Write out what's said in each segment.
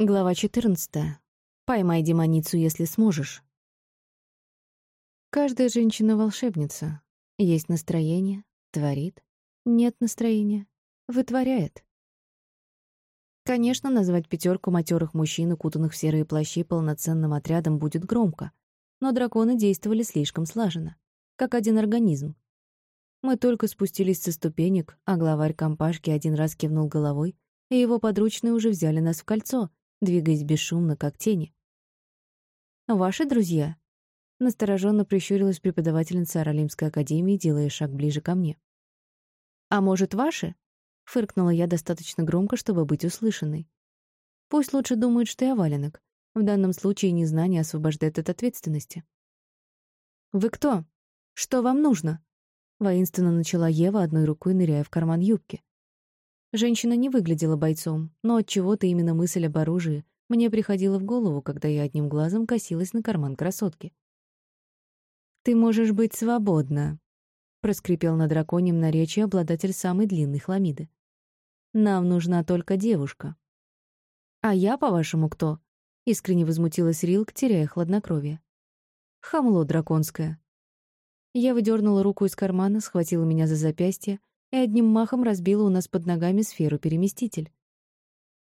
Глава 14. Поймай демоницу, если сможешь. Каждая женщина — волшебница. Есть настроение — творит. Нет настроения — вытворяет. Конечно, назвать пятерку матерых мужчин, укутанных в серые плащи, полноценным отрядом будет громко, но драконы действовали слишком слаженно, как один организм. Мы только спустились со ступенек, а главарь компашки один раз кивнул головой, и его подручные уже взяли нас в кольцо — двигаясь бесшумно, как тени. «Ваши друзья?» — настороженно прищурилась преподавательница Аралимской академии, делая шаг ближе ко мне. «А может, ваши?» — фыркнула я достаточно громко, чтобы быть услышанной. «Пусть лучше думают, что я валенок. В данном случае незнание освобождает от ответственности». «Вы кто? Что вам нужно?» — воинственно начала Ева, одной рукой ныряя в карман юбки. Женщина не выглядела бойцом, но от чего то именно мысль об оружии мне приходила в голову, когда я одним глазом косилась на карман красотки. «Ты можешь быть свободна», — проскрипел на драконьем наречии обладатель самой длинной хламиды. «Нам нужна только девушка». «А я, по-вашему, кто?» — искренне возмутилась Рилк, теряя хладнокровие. «Хамло драконское». Я выдернула руку из кармана, схватила меня за запястье и одним махом разбила у нас под ногами сферу-переместитель.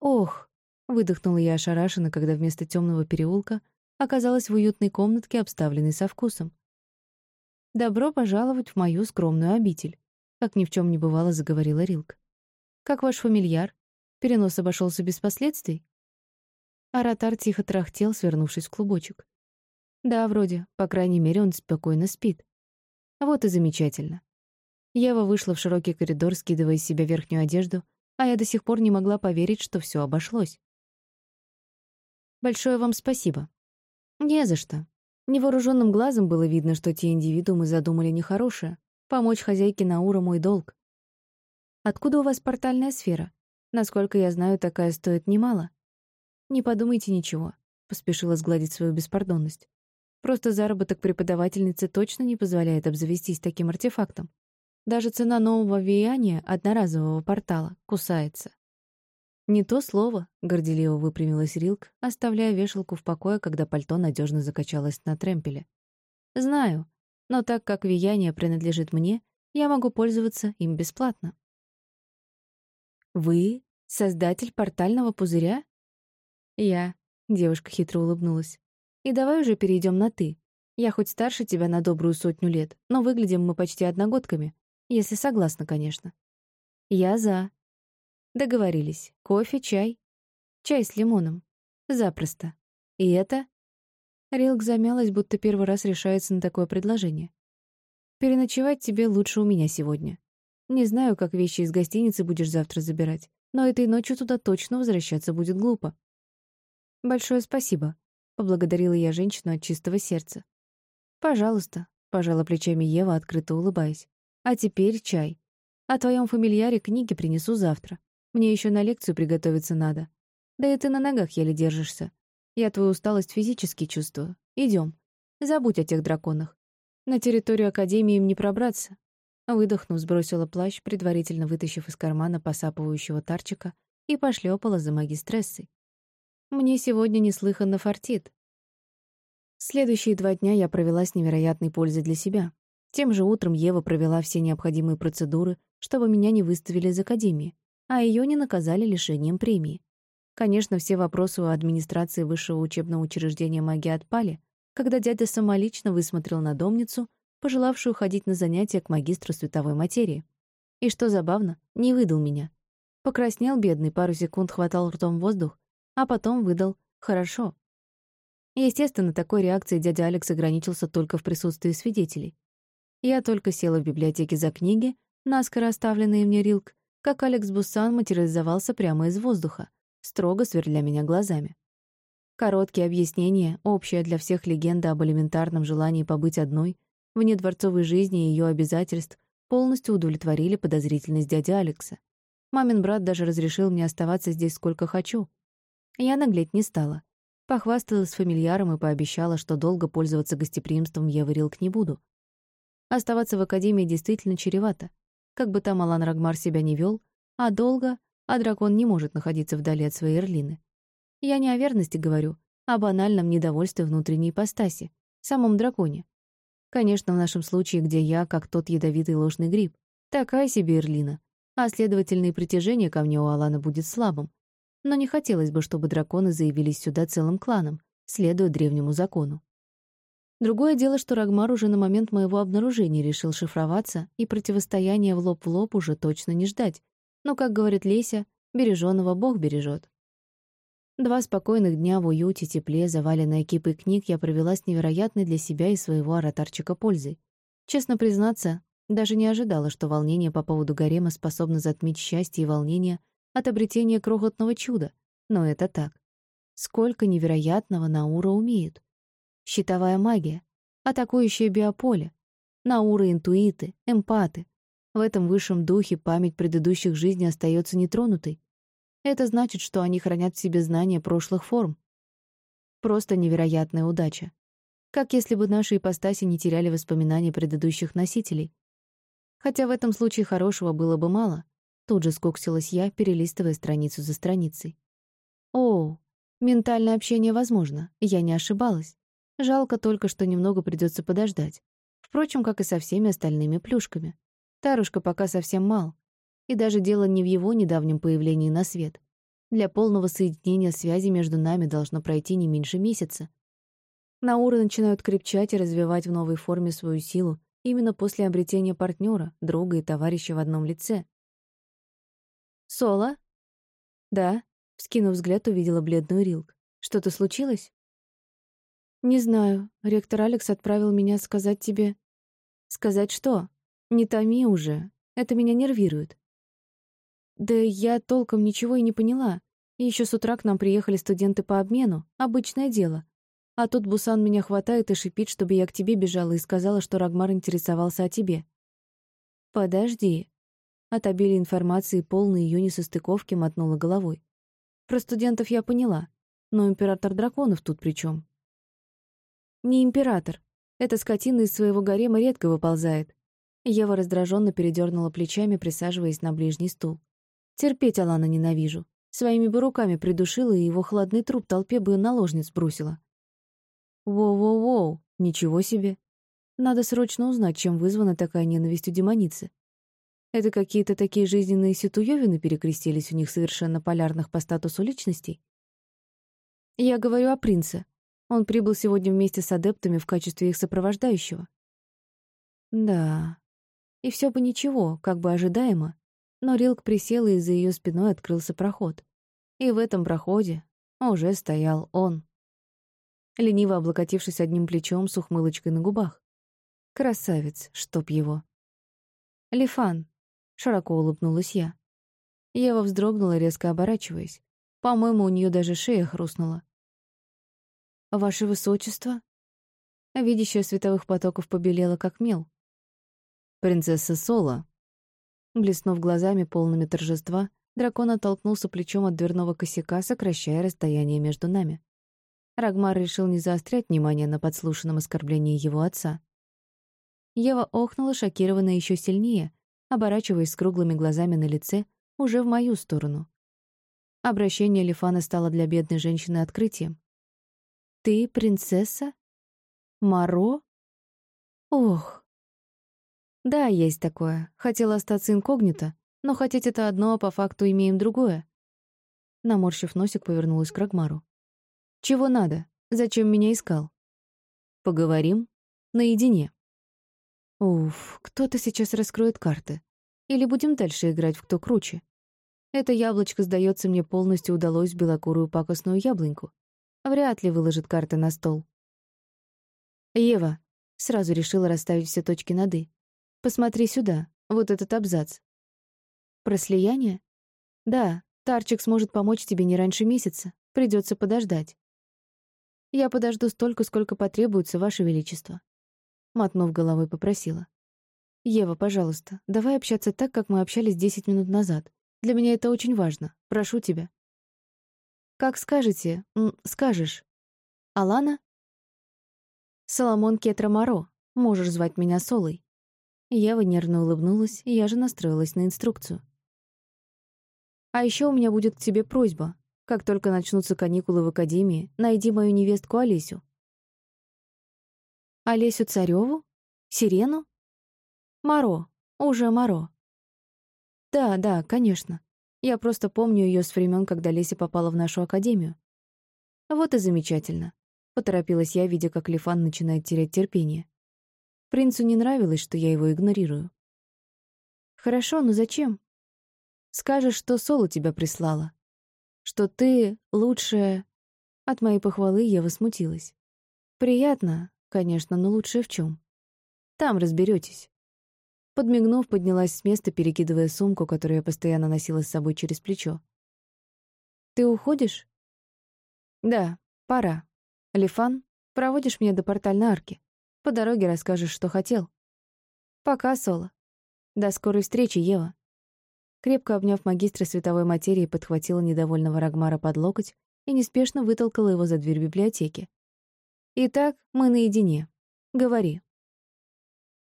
«Ох!» — выдохнула я ошарашенно, когда вместо темного переулка оказалась в уютной комнатке, обставленной со вкусом. «Добро пожаловать в мою скромную обитель», — как ни в чем не бывало, заговорила Рилк. «Как ваш фамильяр? Перенос обошелся без последствий?» Аратар тихо трахтел, свернувшись в клубочек. «Да, вроде. По крайней мере, он спокойно спит. Вот и замечательно. Ева вышла в широкий коридор, скидывая из себя верхнюю одежду, а я до сих пор не могла поверить, что все обошлось. «Большое вам спасибо». «Не за что». Невооруженным глазом было видно, что те индивидуумы задумали нехорошее. Помочь хозяйке Наура — мой долг. «Откуда у вас портальная сфера? Насколько я знаю, такая стоит немало». «Не подумайте ничего», — поспешила сгладить свою беспардонность. «Просто заработок преподавательницы точно не позволяет обзавестись таким артефактом. Даже цена нового влияния одноразового портала кусается. «Не то слово», — горделиво выпрямилась Рилк, оставляя вешалку в покое, когда пальто надежно закачалось на тремпеле. «Знаю, но так как влияние принадлежит мне, я могу пользоваться им бесплатно». «Вы — создатель портального пузыря?» «Я», — девушка хитро улыбнулась. «И давай уже перейдем на «ты». Я хоть старше тебя на добрую сотню лет, но выглядим мы почти одногодками. Если согласна, конечно. Я за. Договорились. Кофе, чай. Чай с лимоном. Запросто. И это... Рилк замялась, будто первый раз решается на такое предложение. Переночевать тебе лучше у меня сегодня. Не знаю, как вещи из гостиницы будешь завтра забирать, но этой ночью туда точно возвращаться будет глупо. Большое спасибо, поблагодарила я женщину от чистого сердца. Пожалуйста, пожала плечами Ева, открыто улыбаясь. А теперь чай. О твоем фамильяре книги принесу завтра. Мне еще на лекцию приготовиться надо. Да и ты на ногах еле держишься. Я твою усталость физически чувствую. Идем. Забудь о тех драконах. На территорию Академии им не пробраться. Выдохнув, сбросила плащ, предварительно вытащив из кармана посапывающего тарчика, и пошлепала за магистрессой. Мне сегодня неслыханно фартит. Следующие два дня я провела с невероятной пользой для себя. Тем же утром Ева провела все необходимые процедуры, чтобы меня не выставили из академии, а ее не наказали лишением премии. Конечно, все вопросы у администрации высшего учебного учреждения магии отпали, когда дядя самолично высмотрел надомницу, пожелавшую ходить на занятия к магистру световой материи. И что забавно, не выдал меня. Покраснел бедный, пару секунд хватал ртом воздух, а потом выдал «хорошо». Естественно, такой реакцией дядя Алекс ограничился только в присутствии свидетелей. Я только села в библиотеке за книги, наскоро оставленные мне Рилк, как Алекс Буссан материализовался прямо из воздуха, строго сверля меня глазами. Короткие объяснения, общая для всех легенда об элементарном желании побыть одной, вне дворцовой жизни и ее обязательств, полностью удовлетворили подозрительность дяди Алекса. Мамин брат даже разрешил мне оставаться здесь сколько хочу. Я наглеть не стала. Похвасталась фамильяром и пообещала, что долго пользоваться гостеприимством я Рилк не буду. Оставаться в Академии действительно чревато. Как бы там Алан Рагмар себя не вел, а долго, а дракон не может находиться вдали от своей Эрлины. Я не о верности говорю, а о банальном недовольстве внутренней ипостаси, самом драконе. Конечно, в нашем случае, где я, как тот ядовитый ложный гриб, такая себе Эрлина, а, следовательно, и притяжение ко мне у Алана будет слабым. Но не хотелось бы, чтобы драконы заявились сюда целым кланом, следуя древнему закону. Другое дело, что Рагмар уже на момент моего обнаружения решил шифроваться, и противостояние в лоб в лоб уже точно не ждать. Но, как говорит Леся, бережёного Бог бережет. Два спокойных дня в уюте, тепле, заваленной экипой книг я провела с невероятной для себя и своего ораторчика пользой. Честно признаться, даже не ожидала, что волнение по поводу гарема способно затмить счастье и волнение от обретения крохотного чуда. Но это так. Сколько невероятного Наура умеют. Щитовая магия, атакующее биополе, науры, интуиты, эмпаты. В этом высшем духе память предыдущих жизней остается нетронутой. Это значит, что они хранят в себе знания прошлых форм. Просто невероятная удача. Как если бы наши ипостаси не теряли воспоминания предыдущих носителей. Хотя в этом случае хорошего было бы мало. Тут же скуксилась я, перелистывая страницу за страницей. О, ментальное общение возможно, я не ошибалась. Жалко только, что немного придется подождать. Впрочем, как и со всеми остальными плюшками. Тарушка пока совсем мал. И даже дело не в его недавнем появлении на свет. Для полного соединения связи между нами должно пройти не меньше месяца. Науры начинают крепчать и развивать в новой форме свою силу именно после обретения партнера, друга и товарища в одном лице. «Соло?» «Да», — вскинув взгляд, увидела бледную Рилк. «Что-то случилось?» «Не знаю. Ректор Алекс отправил меня сказать тебе...» «Сказать что? Не томи уже. Это меня нервирует». «Да я толком ничего и не поняла. Еще с утра к нам приехали студенты по обмену. Обычное дело. А тут Бусан меня хватает и шипит, чтобы я к тебе бежала и сказала, что Рагмар интересовался о тебе». «Подожди». От обилия информации полной ее несостыковки мотнула головой. «Про студентов я поняла. Но император драконов тут при чем? Не император. Эта скотина из своего гарема редко выползает. Ева раздраженно передернула плечами, присаживаясь на ближний стул. Терпеть Алана ненавижу. Своими бы руками придушила, и его хладный труп толпе бы наложниц бросила. Воу-воу-воу, ничего себе. Надо срочно узнать, чем вызвана такая ненависть у демоницы. Это какие-то такие жизненные ситуёвины перекрестились у них совершенно полярных по статусу личностей? Я говорю о принце, он прибыл сегодня вместе с адептами в качестве их сопровождающего. Да. И все бы ничего, как бы ожидаемо. Но Рилк присела, и за ее спиной открылся проход. И в этом проходе уже стоял он. Лениво облокотившись одним плечом с ухмылочкой на губах. Красавец, чтоб его. «Лифан», — широко улыбнулась я. Ева вздрогнула, резко оборачиваясь. По-моему, у нее даже шея хрустнула. «Ваше высочество?» Видящая световых потоков побелела, как мел. «Принцесса Соло». Блеснув глазами, полными торжества, дракон оттолкнулся плечом от дверного косяка, сокращая расстояние между нами. Рагмар решил не заострять внимание на подслушанном оскорблении его отца. Ева охнула, шокированная еще сильнее, оборачиваясь с круглыми глазами на лице уже в мою сторону. Обращение Лифана стало для бедной женщины открытием. Ты принцесса? Маро? Ох. Да, есть такое. Хотела остаться инкогнито, но хотеть это одно, а по факту имеем другое. Наморщив носик, повернулась к Рагмару. Чего надо? Зачем меня искал? Поговорим наедине. Уф, кто-то сейчас раскроет карты. Или будем дальше играть в кто круче. Это яблочко, сдается мне, полностью удалось белокурую пакостную яблоньку. Вряд ли выложит карты на стол. «Ева», — сразу решила расставить все точки над «и». «Посмотри сюда, вот этот абзац». «Про слияние?» «Да, Тарчик сможет помочь тебе не раньше месяца. Придется подождать». «Я подожду столько, сколько потребуется, Ваше Величество», — мотнув головой, попросила. «Ева, пожалуйста, давай общаться так, как мы общались десять минут назад. Для меня это очень важно. Прошу тебя». Как скажете, скажешь. Алана? Соломон Кетрамаро. Можешь звать меня Солой. Ева нервно улыбнулась, и я же настроилась на инструкцию. А еще у меня будет к тебе просьба. Как только начнутся каникулы в академии, найди мою невестку Олесю. Олесю Цареву? Сирену? Маро. Уже Маро. Да, да, конечно. Я просто помню ее с времен, когда Леся попала в нашу академию. Вот и замечательно. Поторопилась я, видя, как Лифан начинает терять терпение. Принцу не нравилось, что я его игнорирую. Хорошо, но зачем? Скажешь, что Соло тебя прислала. Что ты лучшая... От моей похвалы Ева смутилась. Приятно, конечно, но лучшее в чем? Там разберетесь. Подмигнув, поднялась с места, перекидывая сумку, которую я постоянно носила с собой через плечо. «Ты уходишь?» «Да, пора. Лифан, проводишь меня до портальной арки. По дороге расскажешь, что хотел. Пока, Соло. До скорой встречи, Ева». Крепко обняв магистра световой материи, подхватила недовольного Рагмара под локоть и неспешно вытолкала его за дверь библиотеки. «Итак, мы наедине. Говори».